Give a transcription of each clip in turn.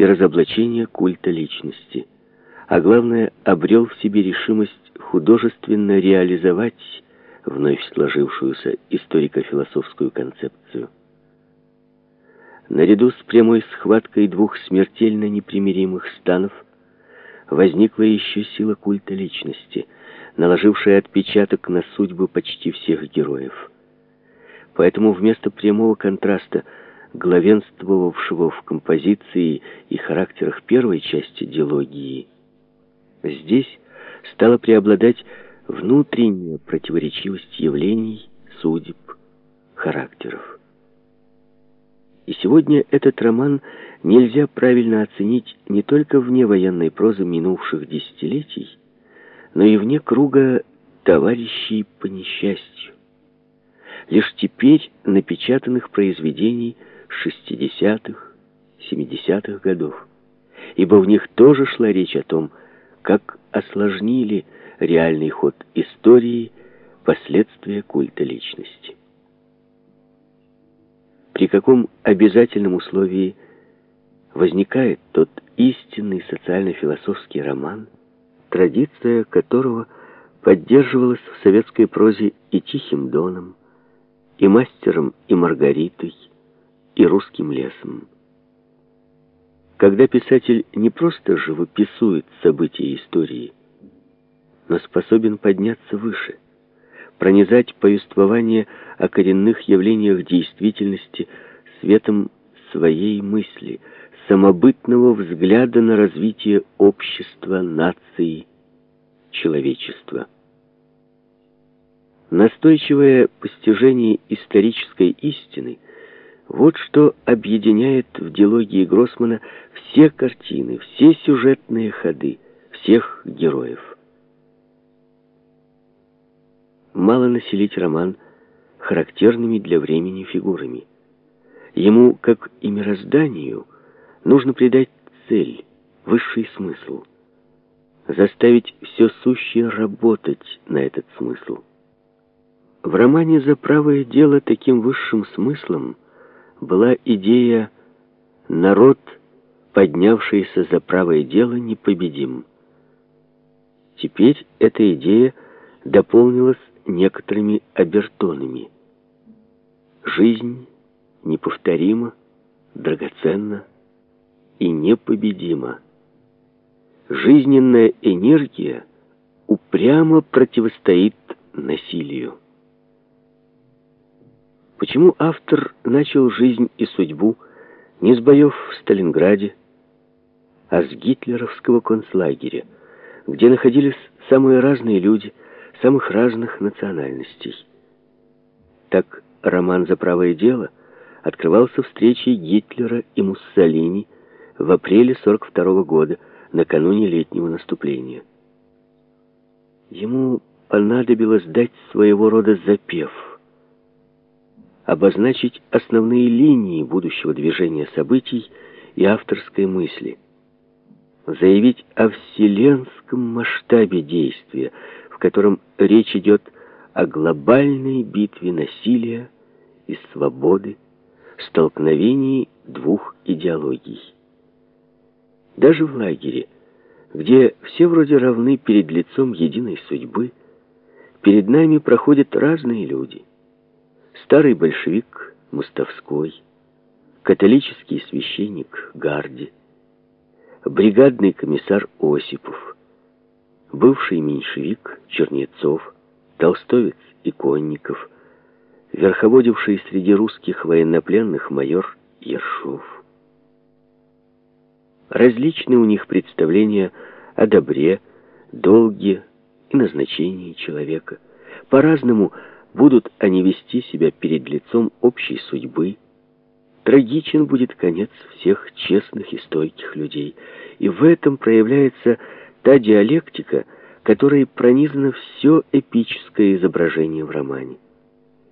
и разоблачение культа личности, а главное, обрел в себе решимость художественно реализовать вновь сложившуюся историко-философскую концепцию. Наряду с прямой схваткой двух смертельно непримиримых станов возникла еще сила культа личности, наложившая отпечаток на судьбы почти всех героев. Поэтому вместо прямого контраста, главенствовавшего в композиции и характерах первой части дилогии, здесь стала преобладать внутренняя противоречивость явлений, судеб, характеров. И сегодня этот роман нельзя правильно оценить не только вне военной прозы минувших десятилетий, но и вне круга товарищей по несчастью. Лишь теперь напечатанных произведений 60-х, 70-х годов, ибо в них тоже шла речь о том, как осложнили реальный ход истории последствия культа личности. При каком обязательном условии возникает тот истинный социально-философский роман, традиция которого поддерживалась в советской прозе и Тихим Доном, и Мастером, и Маргаритой, и Русским лесом. Когда писатель не просто живописует события истории, но способен подняться выше – пронизать повествование о коренных явлениях действительности светом своей мысли, самобытного взгляда на развитие общества, нации, человечества. Настойчивое постижение исторической истины – вот что объединяет в диалогии Гроссмана все картины, все сюжетные ходы, всех героев. мало населить роман характерными для времени фигурами. Ему, как и мирозданию, нужно придать цель, высший смысл. Заставить все сущее работать на этот смысл. В романе «За правое дело» таким высшим смыслом была идея «народ, поднявшийся за правое дело, непобедим». Теперь эта идея дополнилась некоторыми обертонами. Жизнь неповторима, драгоценна и непобедима. Жизненная энергия упрямо противостоит насилию. Почему автор начал жизнь и судьбу не с боев в Сталинграде, а с гитлеровского концлагеря, где находились самые разные люди – самых разных национальностей. Так роман «За правое дело» открывался встречей Гитлера и Муссолини в апреле 42 -го года, накануне летнего наступления. Ему понадобилось дать своего рода запев, обозначить основные линии будущего движения событий и авторской мысли, заявить о вселенском масштабе действия, котором речь идет о глобальной битве насилия и свободы, столкновении двух идеологий. Даже в лагере, где все вроде равны перед лицом единой судьбы, перед нами проходят разные люди. Старый большевик Мустовской, католический священник Гарди, бригадный комиссар Осипов, бывший меньшевик Чернецов, толстовец Иконников, верховодивший среди русских военнопленных майор Ершов. Различны у них представления о добре, долге и назначении человека. По-разному будут они вести себя перед лицом общей судьбы. Трагичен будет конец всех честных и стойких людей. И в этом проявляется та диалектика, которой пронизано все эпическое изображение в романе.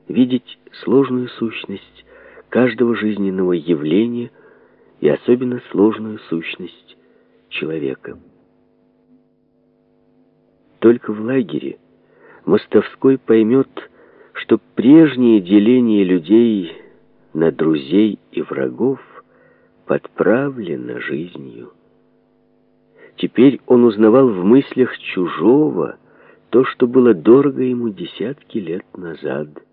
Видеть сложную сущность каждого жизненного явления и особенно сложную сущность человека. Только в лагере Мостовской поймет, что прежнее деление людей на друзей и врагов подправлено жизнью. Теперь он узнавал в мыслях чужого то, что было дорого ему десятки лет назад —